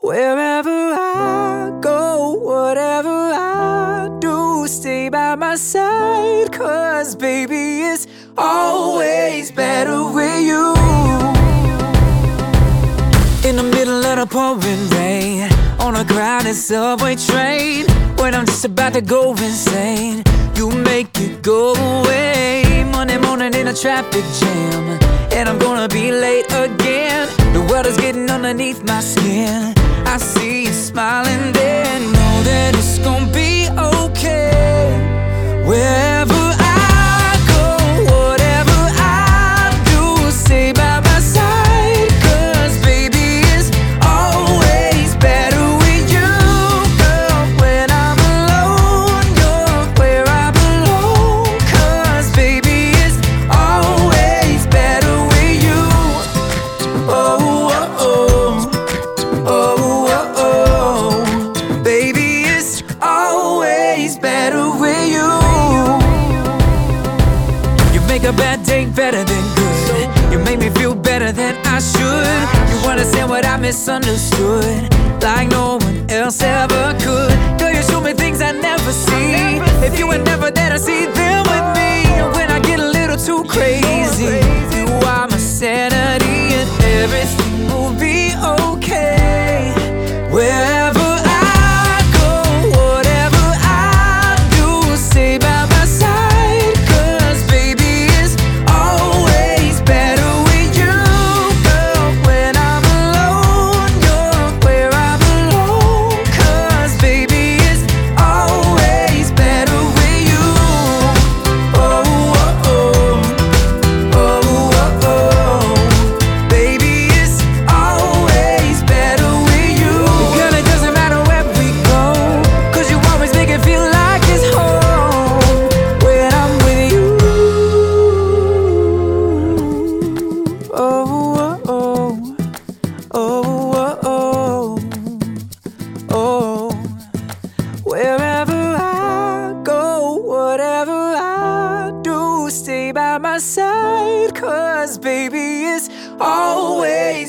Wherever I go, whatever I do, stay by my side. Cause baby, it's always better with you. In the middle of the pouring rain, on a crowded subway train, when I'm just about to go insane, you make it go away. Monday morning in a traffic jam, and I'm gonna be late again. The world is getting underneath my skin. I see you smiling there, make a bad day better than good. You make me feel better than I should. You understand what I misunderstood, like no one else ever could. Girl, you show me things I never see. If you were never there to see them with me, and when I get a little too crazy, you are my sanity, and everything will be okay. Wherever stay by my side. Cause baby, it's always